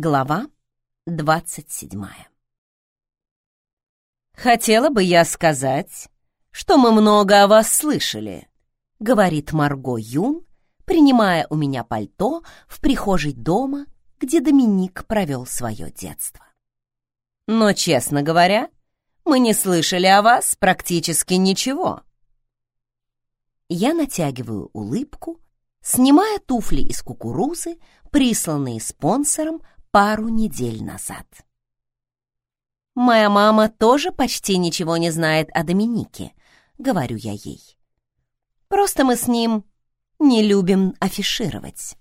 Глава двадцать седьмая. «Хотела бы я сказать, что мы много о вас слышали», — говорит Марго Юн, принимая у меня пальто в прихожей дома, где Доминик провел свое детство. «Но, честно говоря, мы не слышали о вас практически ничего». Я натягиваю улыбку, снимая туфли из кукурузы, присланные спонсором пару недель назад. «Моя мама тоже почти ничего не знает о Доминике», — говорю я ей. «Просто мы с ним не любим афишировать».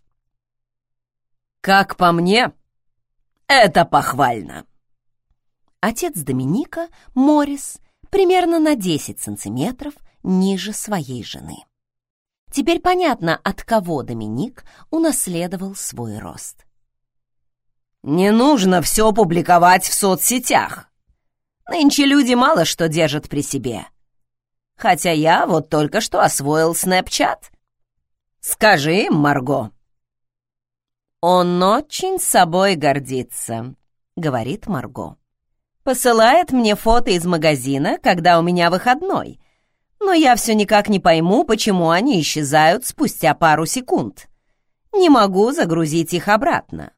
«Как по мне, это похвально!» Отец Доминика, Морис, примерно на 10 сантиметров ниже своей жены. Теперь понятно, от кого Доминик унаследовал свой рост. Не нужно все публиковать в соцсетях. Нынче люди мало что держат при себе. Хотя я вот только что освоил Snapchat. Скажи им, Марго. Он очень собой гордится, говорит Марго. Посылает мне фото из магазина, когда у меня выходной. Но я все никак не пойму, почему они исчезают спустя пару секунд. Не могу загрузить их обратно.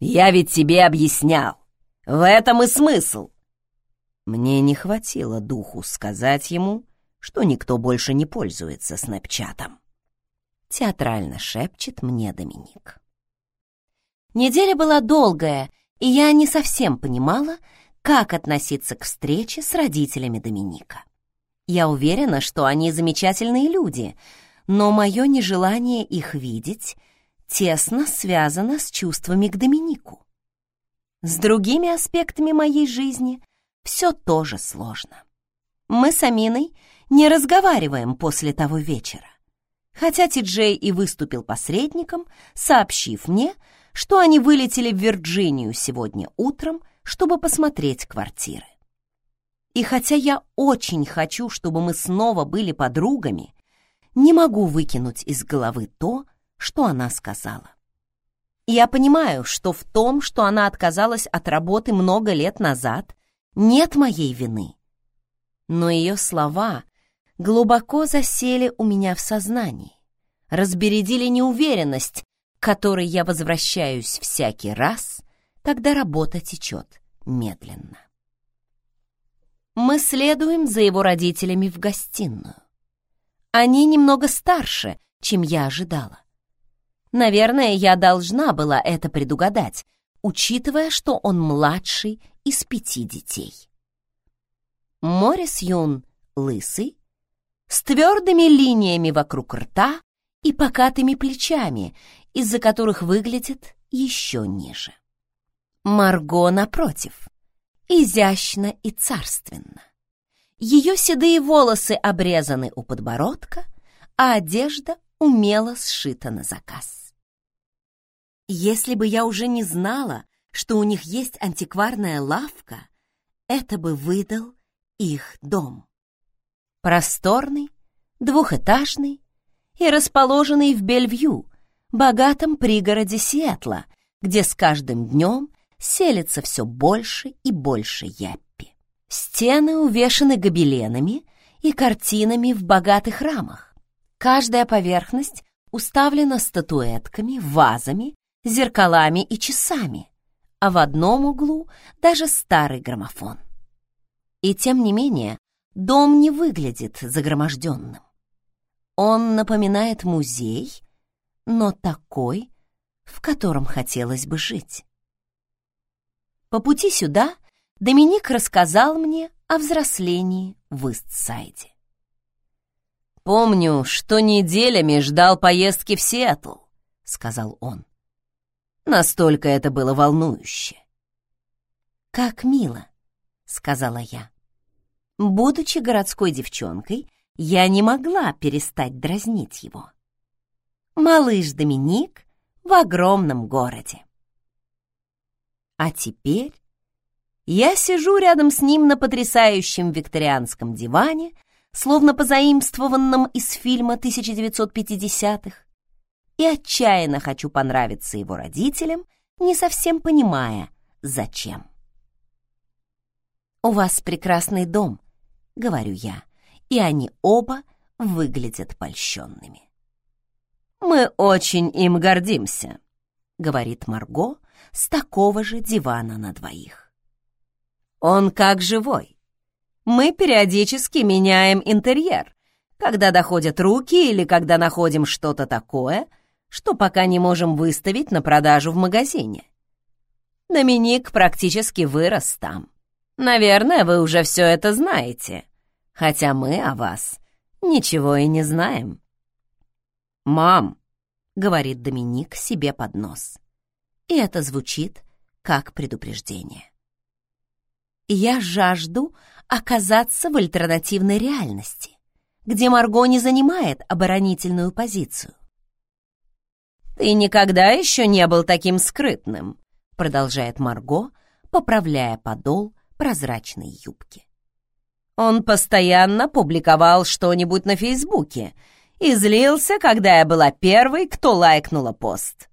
Я ведь тебе объяснял. В этом и смысл. Мне не хватило духу сказать ему, что никто больше не пользуется снэпчатом. Театрально шепчет мне Доминик. Неделя была долгая, и я не совсем понимала, как относиться к встрече с родителями Доминика. Я уверена, что они замечательные люди, но мое нежелание их видеть — тесно связано с чувствами к Доминику. С другими аспектами моей жизни все тоже сложно. Мы с Аминой не разговариваем после того вечера, хотя Ти-Джей и выступил посредником, сообщив мне, что они вылетели в Вирджинию сегодня утром, чтобы посмотреть квартиры. И хотя я очень хочу, чтобы мы снова были подругами, не могу выкинуть из головы то, что она сказала. Я понимаю, что в том, что она отказалась от работы много лет назад, нет моей вины. Но ее слова глубоко засели у меня в сознании, разбередили неуверенность, к которой я возвращаюсь всякий раз, когда работа течет медленно. Мы следуем за его родителями в гостиную. Они немного старше, чем я ожидала. Наверное, я должна была это предугадать, учитывая, что он младший из пяти детей. Морис Юн лысый, с твердыми линиями вокруг рта и покатыми плечами, из-за которых выглядит еще ниже. Марго, напротив, изящно и царственно. Ее седые волосы обрезаны у подбородка, а одежда умело сшита на заказ. Если бы я уже не знала, что у них есть антикварная лавка, это бы выдал их дом. Просторный, двухэтажный и расположенный в Бельвью, богатом пригороде Сиэтла, где с каждым днем селится все больше и больше яппи. Стены увешаны гобеленами и картинами в богатых рамах. Каждая поверхность уставлена статуэтками, вазами зеркалами и часами, а в одном углу даже старый граммофон. И тем не менее, дом не выглядит загроможденным. Он напоминает музей, но такой, в котором хотелось бы жить. По пути сюда Доминик рассказал мне о взрослении в Истсайде. «Помню, что неделями ждал поездки в Сиэтл», — сказал он. Настолько это было волнующе. «Как мило», — сказала я. Будучи городской девчонкой, я не могла перестать дразнить его. Малыш Доминик в огромном городе. А теперь я сижу рядом с ним на потрясающем викторианском диване, словно позаимствованном из фильма 1950-х, и отчаянно хочу понравиться его родителям, не совсем понимая, зачем. «У вас прекрасный дом», — говорю я, и они оба выглядят польщенными. «Мы очень им гордимся», — говорит Марго с такого же дивана на двоих. «Он как живой. Мы периодически меняем интерьер, когда доходят руки или когда находим что-то такое, что пока не можем выставить на продажу в магазине. Доминик практически вырос там. Наверное, вы уже все это знаете, хотя мы о вас ничего и не знаем. «Мам», — говорит Доминик себе под нос, и это звучит как предупреждение. Я жажду оказаться в альтернативной реальности, где Марго не занимает оборонительную позицию. «Ты никогда еще не был таким скрытным», — продолжает Марго, поправляя подол прозрачной юбки. Он постоянно публиковал что-нибудь на Фейсбуке и злился, когда я была первой, кто лайкнула пост.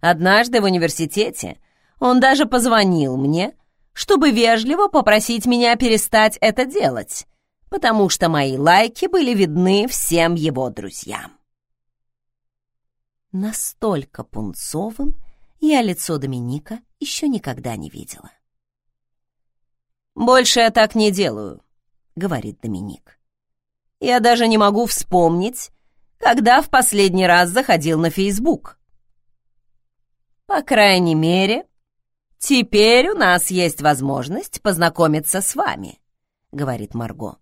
Однажды в университете он даже позвонил мне, чтобы вежливо попросить меня перестать это делать, потому что мои лайки были видны всем его друзьям. Настолько пунцовым я лицо Доминика еще никогда не видела. «Больше я так не делаю», — говорит Доминик. «Я даже не могу вспомнить, когда в последний раз заходил на Фейсбук. По крайней мере, теперь у нас есть возможность познакомиться с вами», — говорит Марго.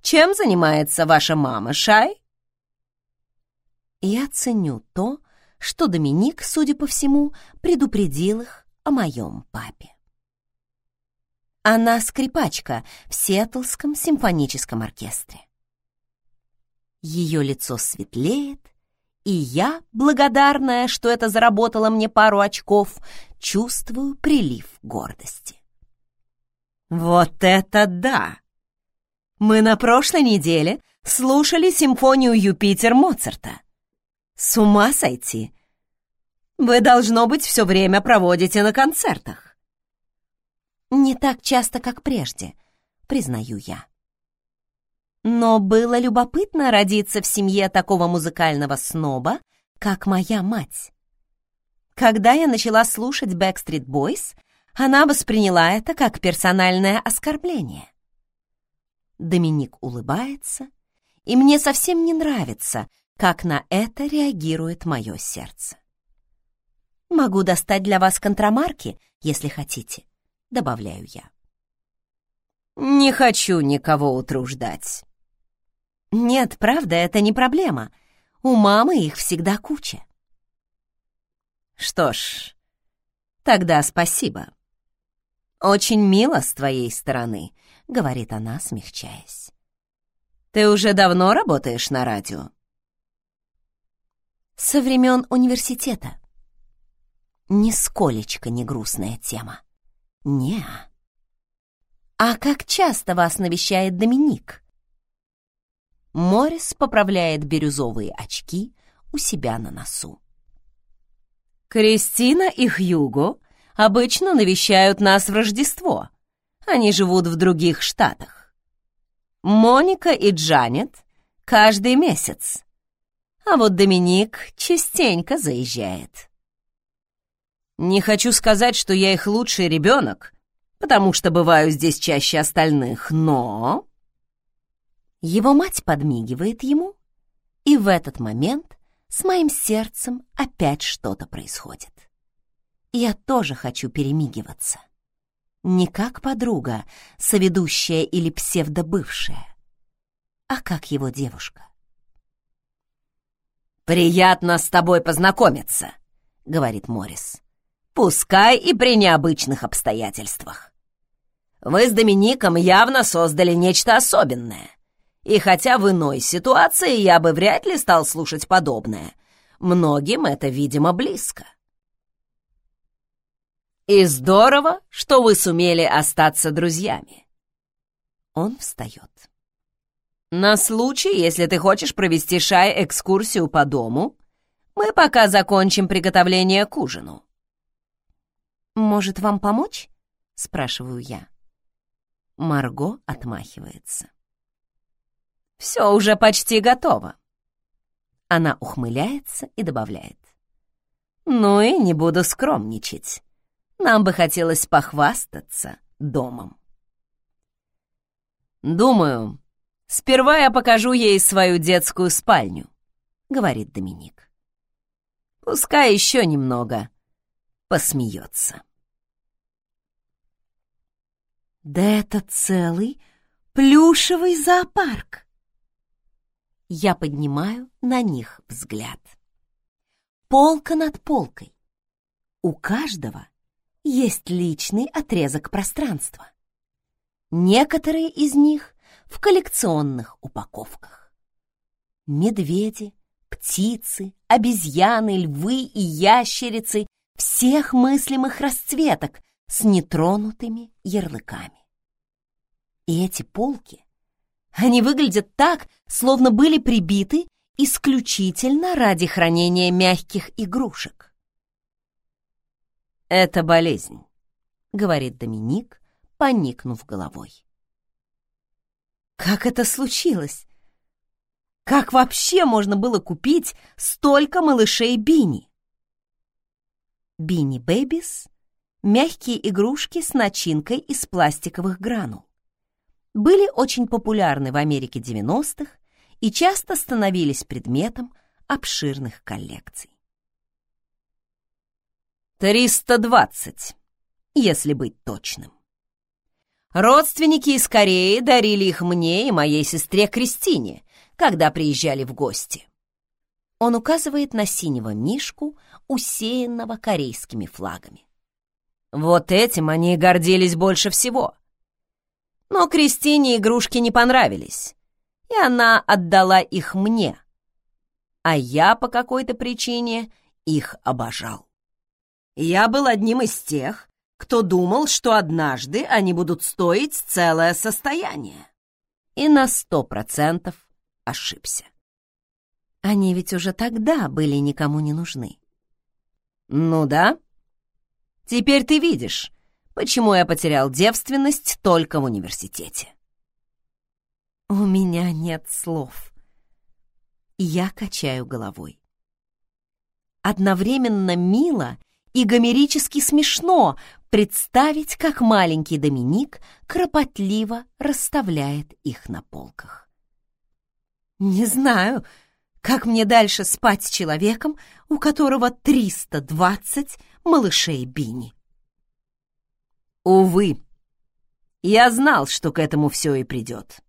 «Чем занимается ваша мама, Шай?» Я ценю то, что Доминик, судя по всему, предупредил их о моем папе. Она скрипачка в Сиэтлском симфоническом оркестре. Ее лицо светлеет, и я, благодарная, что это заработало мне пару очков, чувствую прилив гордости. «Вот это да! Мы на прошлой неделе слушали симфонию «Юпитер» Моцарта. С ума сойти! Вы, должно быть, все время проводите на концертах. Не так часто, как прежде, признаю я. Но было любопытно родиться в семье такого музыкального сноба, как моя мать. Когда я начала слушать Backstreet Boys, она восприняла это как персональное оскорбление. Доминик улыбается, и мне совсем не нравится, как на это реагирует мое сердце. Могу достать для вас контрамарки, если хотите добавляю я. Не хочу никого утруждать. Нет, правда, это не проблема. У мамы их всегда куча. Что ж, тогда спасибо. Очень мило с твоей стороны, говорит она, смягчаясь. Ты уже давно работаешь на радио? Со времен университета. Нисколечко не грустная тема не А как часто вас навещает Доминик? Морис поправляет бирюзовые очки у себя на носу. Кристина и Хьюго обычно навещают нас в Рождество. Они живут в других штатах. Моника и Джанет каждый месяц. А вот Доминик частенько заезжает. Не хочу сказать, что я их лучший ребенок, потому что бываю здесь чаще остальных, но...» Его мать подмигивает ему, и в этот момент с моим сердцем опять что-то происходит. Я тоже хочу перемигиваться. Не как подруга, соведущая или псевдобывшая, а как его девушка. «Приятно с тобой познакомиться», — говорит Моррис пускай и при необычных обстоятельствах. Вы с Домиником явно создали нечто особенное. И хотя в иной ситуации я бы вряд ли стал слушать подобное, многим это, видимо, близко. И здорово, что вы сумели остаться друзьями. Он встает. На случай, если ты хочешь провести Шай экскурсию по дому, мы пока закончим приготовление к ужину. «Может, вам помочь?» — спрашиваю я. Марго отмахивается. «Все уже почти готово». Она ухмыляется и добавляет. «Ну и не буду скромничать. Нам бы хотелось похвастаться домом». «Думаю, сперва я покажу ей свою детскую спальню», — говорит Доминик. «Пускай еще немного посмеется». Да это целый плюшевый зоопарк. Я поднимаю на них взгляд. Полка над полкой. У каждого есть личный отрезок пространства. Некоторые из них в коллекционных упаковках. Медведи, птицы, обезьяны, львы и ящерицы всех мыслимых расцветок с нетронутыми ярлыками. И эти полки, они выглядят так, словно были прибиты исключительно ради хранения мягких игрушек. «Это болезнь», — говорит Доминик, поникнув головой. Как это случилось? Как вообще можно было купить столько малышей Бини? Бини Бэбис — мягкие игрушки с начинкой из пластиковых гранул были очень популярны в Америке 90-х и часто становились предметом обширных коллекций. «Триста двадцать, если быть точным. Родственники из Кореи дарили их мне и моей сестре Кристине, когда приезжали в гости». Он указывает на синего мишку, усеянного корейскими флагами. Вот этим они гордились больше всего — но Кристине игрушки не понравились, и она отдала их мне, а я по какой-то причине их обожал. Я был одним из тех, кто думал, что однажды они будут стоить целое состояние. И на сто процентов ошибся. Они ведь уже тогда были никому не нужны. Ну да. Теперь ты видишь, почему я потерял девственность только в университете. У меня нет слов. Я качаю головой. Одновременно мило и гомерически смешно представить, как маленький Доминик кропотливо расставляет их на полках. Не знаю, как мне дальше спать с человеком, у которого 320 малышей Бини. Увы, я знал, что к этому все и придет.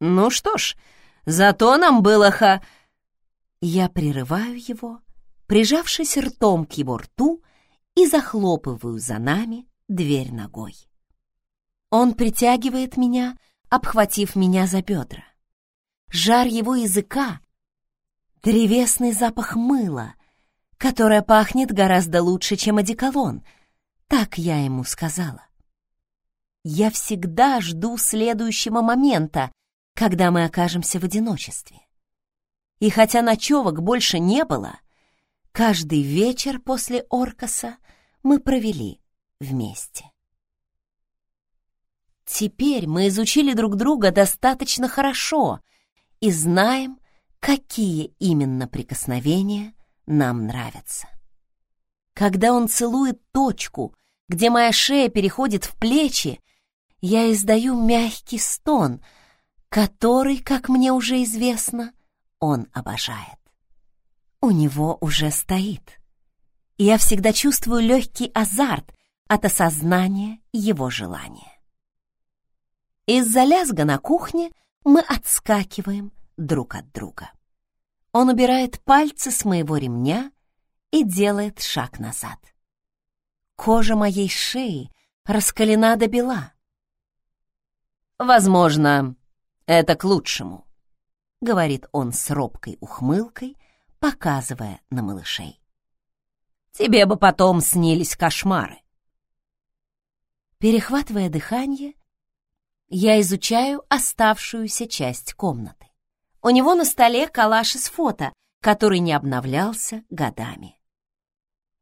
Ну что ж, зато нам было ха... Я прерываю его, прижавшись ртом к его рту, и захлопываю за нами дверь ногой. Он притягивает меня, обхватив меня за бедра. Жар его языка, древесный запах мыла, которое пахнет гораздо лучше, чем одеколон — так я ему сказала. Я всегда жду следующего момента, когда мы окажемся в одиночестве. И хотя ночевок больше не было, каждый вечер после Оркаса мы провели вместе. Теперь мы изучили друг друга достаточно хорошо и знаем, какие именно прикосновения нам нравятся. Когда он целует точку, где моя шея переходит в плечи, я издаю мягкий стон, который, как мне уже известно, он обожает. У него уже стоит. Я всегда чувствую легкий азарт от осознания его желания. Из-за лязга на кухне мы отскакиваем друг от друга. Он убирает пальцы с моего ремня и делает шаг назад. Кожа моей шеи раскалена до бела. «Возможно, это к лучшему», — говорит он с робкой ухмылкой, показывая на малышей. «Тебе бы потом снились кошмары». Перехватывая дыхание, я изучаю оставшуюся часть комнаты. У него на столе калаш из фото, который не обновлялся годами.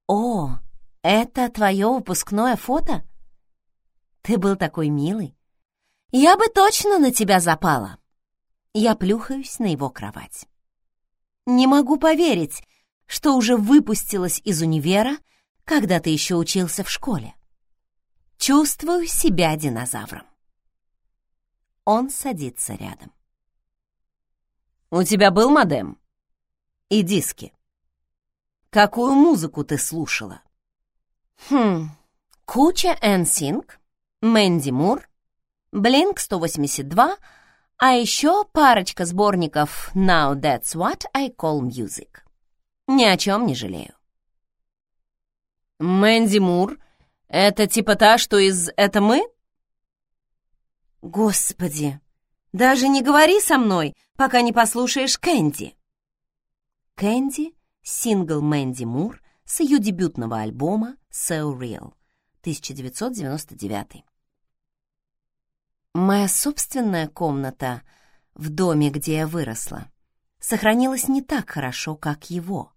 О, Это твое выпускное фото? Ты был такой милый. Я бы точно на тебя запала. Я плюхаюсь на его кровать. Не могу поверить, что уже выпустилась из универа, когда ты еще учился в школе. Чувствую себя динозавром. Он садится рядом. «У тебя был модем? И диски? Какую музыку ты слушала?» «Хм, куча NSYNC, Мэнди Мур, Blink-182, а еще парочка сборников Now That's What I Call Music. Ни о чем не жалею». «Мэнди Мур — это типа та, что из «Это мы»?» Господи, даже не говори со мной, пока не послушаешь Кэнди. Кэнди — сингл Мэнди Мур с ее дебютного альбома So Real, 1999. Моя собственная комната в доме, где я выросла, сохранилась не так хорошо, как его.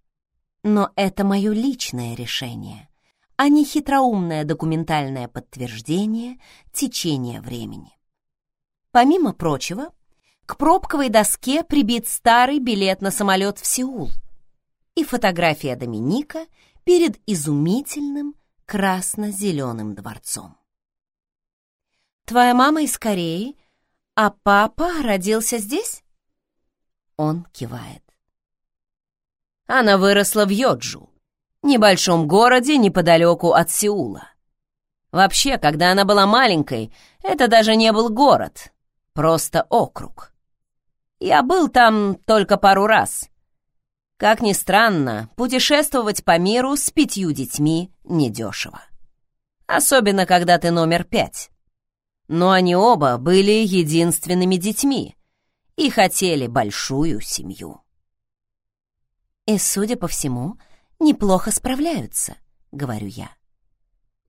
Но это мое личное решение, а не хитроумное документальное подтверждение течения времени. Помимо прочего, к пробковой доске прибит старый билет на самолет в Сеул и фотография Доминика перед изумительным красно-зеленым дворцом. «Твоя мама из Кореи, а папа родился здесь?» Он кивает. Она выросла в Йоджу, небольшом городе неподалеку от Сеула. Вообще, когда она была маленькой, это даже не был город, Просто округ. Я был там только пару раз. Как ни странно, путешествовать по миру с пятью детьми недешево. Особенно, когда ты номер пять. Но они оба были единственными детьми и хотели большую семью. И, судя по всему, неплохо справляются, говорю я.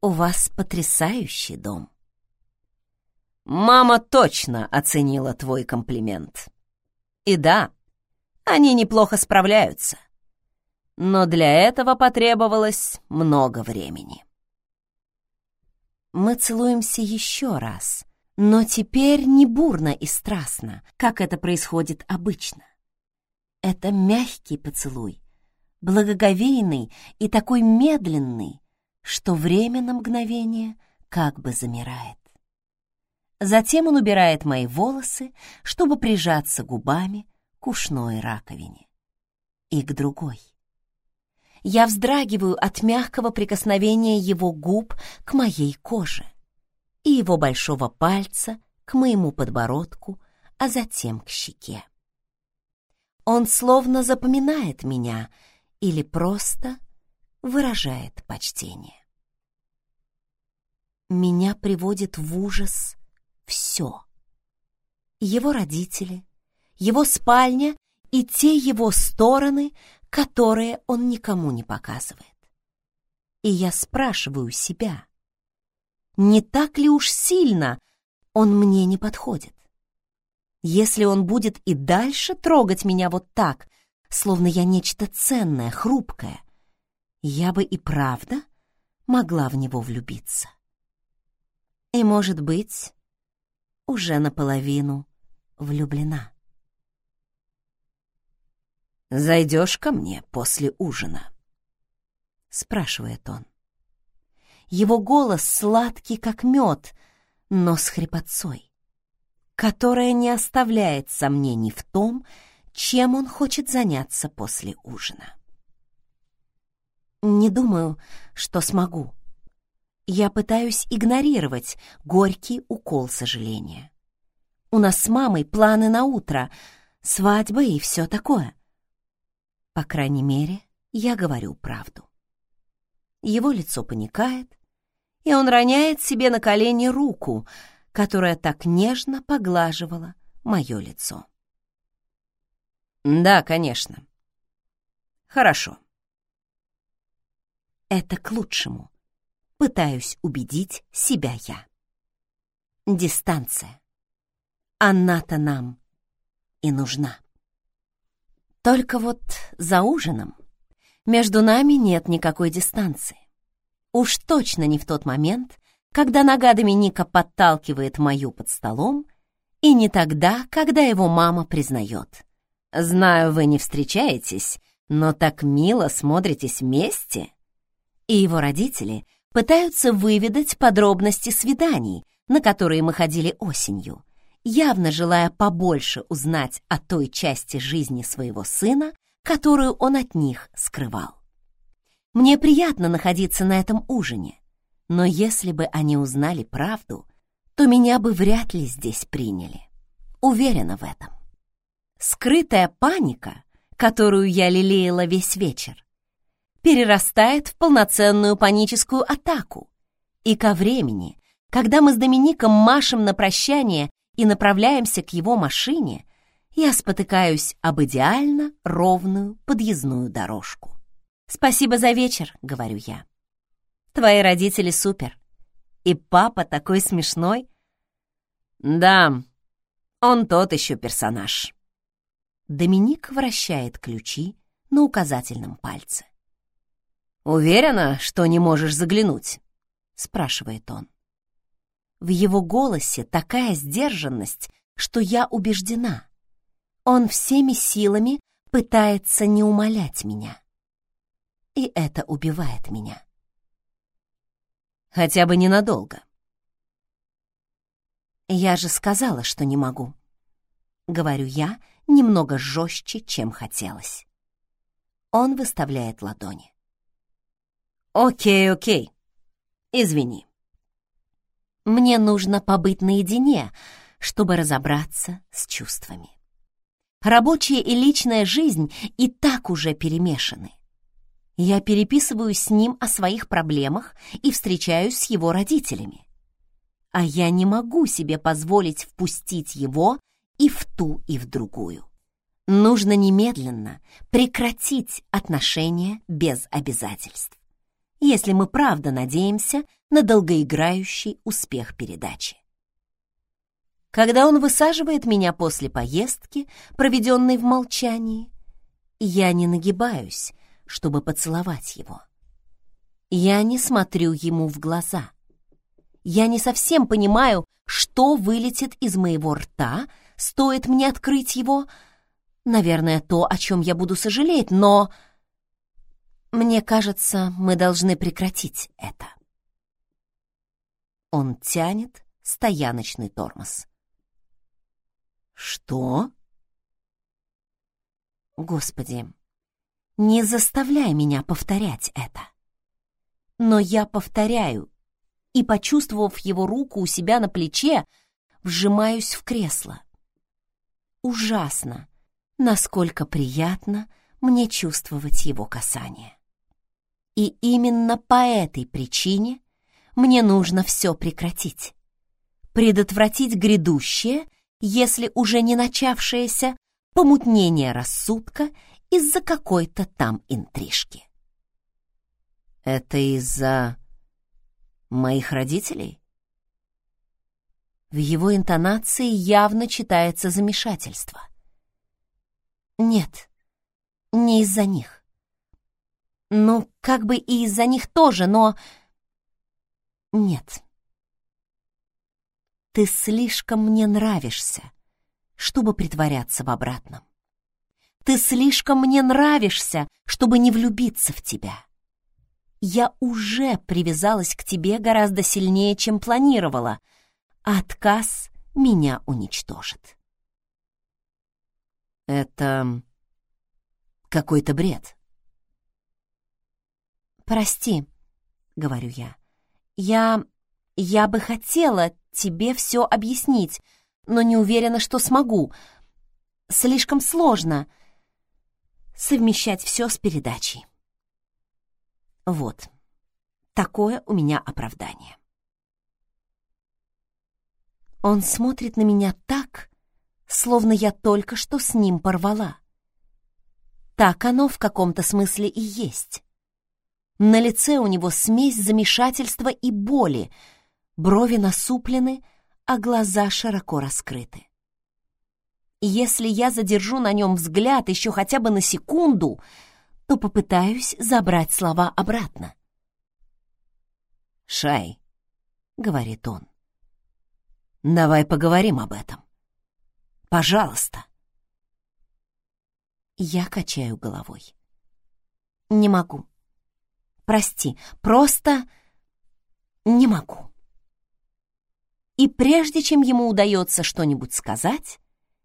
У вас потрясающий дом. Мама точно оценила твой комплимент. И да, они неплохо справляются. Но для этого потребовалось много времени. Мы целуемся еще раз, но теперь не бурно и страстно, как это происходит обычно. Это мягкий поцелуй, благоговейный и такой медленный, что время на мгновение как бы замирает. Затем он убирает мои волосы, чтобы прижаться губами к ушной раковине. И к другой. Я вздрагиваю от мягкого прикосновения его губ к моей коже и его большого пальца к моему подбородку, а затем к щеке. Он словно запоминает меня или просто выражает почтение. Меня приводит в ужас все. Его родители, его спальня и те его стороны, которые он никому не показывает. И я спрашиваю себя, не так ли уж сильно он мне не подходит? Если он будет и дальше трогать меня вот так, словно я нечто ценное, хрупкое, я бы и правда могла в него влюбиться. И, может быть, уже наполовину влюблена. «Зайдешь ко мне после ужина?» — спрашивает он. Его голос сладкий, как мед, но с хрипотцой, которая не оставляет сомнений в том, чем он хочет заняться после ужина. Не думаю, что смогу. Я пытаюсь игнорировать горький укол сожаления. У нас с мамой планы на утро, свадьба и все такое. По крайней мере, я говорю правду. Его лицо паникает, и он роняет себе на колени руку, которая так нежно поглаживала мое лицо. «Да, конечно. Хорошо». Это к лучшему пытаюсь убедить себя я. Дистанция. Она-то нам и нужна. Только вот за ужином между нами нет никакой дистанции. Уж точно не в тот момент, когда нога Доминика подталкивает мою под столом, и не тогда, когда его мама признает. «Знаю, вы не встречаетесь, но так мило смотритесь вместе». И его родители пытаются выведать подробности свиданий, на которые мы ходили осенью, явно желая побольше узнать о той части жизни своего сына, которую он от них скрывал. Мне приятно находиться на этом ужине, но если бы они узнали правду, то меня бы вряд ли здесь приняли. Уверена в этом. Скрытая паника, которую я лелеяла весь вечер, перерастает в полноценную паническую атаку. И ко времени, когда мы с Домиником машем на прощание и направляемся к его машине, я спотыкаюсь об идеально ровную подъездную дорожку. «Спасибо за вечер», — говорю я. «Твои родители супер. И папа такой смешной». «Да, он тот еще персонаж». Доминик вращает ключи на указательном пальце. «Уверена, что не можешь заглянуть?» — спрашивает он. В его голосе такая сдержанность, что я убеждена. Он всеми силами пытается не умолять меня. И это убивает меня. Хотя бы ненадолго. Я же сказала, что не могу. Говорю я немного жестче, чем хотелось. Он выставляет ладони. Окей, окей. Извини. Мне нужно побыть наедине, чтобы разобраться с чувствами. Рабочая и личная жизнь и так уже перемешаны. Я переписываю с ним о своих проблемах и встречаюсь с его родителями. А я не могу себе позволить впустить его и в ту, и в другую. Нужно немедленно прекратить отношения без обязательств если мы правда надеемся на долгоиграющий успех передачи. Когда он высаживает меня после поездки, проведенной в молчании, я не нагибаюсь, чтобы поцеловать его. Я не смотрю ему в глаза. Я не совсем понимаю, что вылетит из моего рта, стоит мне открыть его. Наверное, то, о чем я буду сожалеть, но... Мне кажется, мы должны прекратить это. Он тянет стояночный тормоз. Что? Господи, не заставляй меня повторять это. Но я повторяю, и, почувствовав его руку у себя на плече, вжимаюсь в кресло. Ужасно, насколько приятно мне чувствовать его касание. И именно по этой причине мне нужно все прекратить. Предотвратить грядущее, если уже не начавшееся, помутнение рассудка из-за какой-то там интрижки. Это из-за моих родителей? В его интонации явно читается замешательство. Нет, не из-за них. Ну, как бы и из-за них тоже, но... Нет. Ты слишком мне нравишься, чтобы притворяться в обратном. Ты слишком мне нравишься, чтобы не влюбиться в тебя. Я уже привязалась к тебе гораздо сильнее, чем планировала, отказ меня уничтожит. Это какой-то бред. «Прости», — говорю я. «Я... я бы хотела тебе все объяснить, но не уверена, что смогу. Слишком сложно совмещать все с передачей». Вот, такое у меня оправдание. Он смотрит на меня так, словно я только что с ним порвала. Так оно в каком-то смысле и есть. На лице у него смесь замешательства и боли, брови насуплены, а глаза широко раскрыты. Если я задержу на нем взгляд еще хотя бы на секунду, то попытаюсь забрать слова обратно. «Шай», — говорит он, — «давай поговорим об этом. Пожалуйста». Я качаю головой. «Не могу. Прости, просто не могу». И прежде чем ему удается что-нибудь сказать,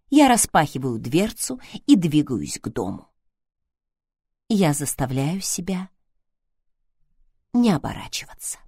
я распахиваю дверцу и двигаюсь к дому. Я заставляю себя не оборачиваться.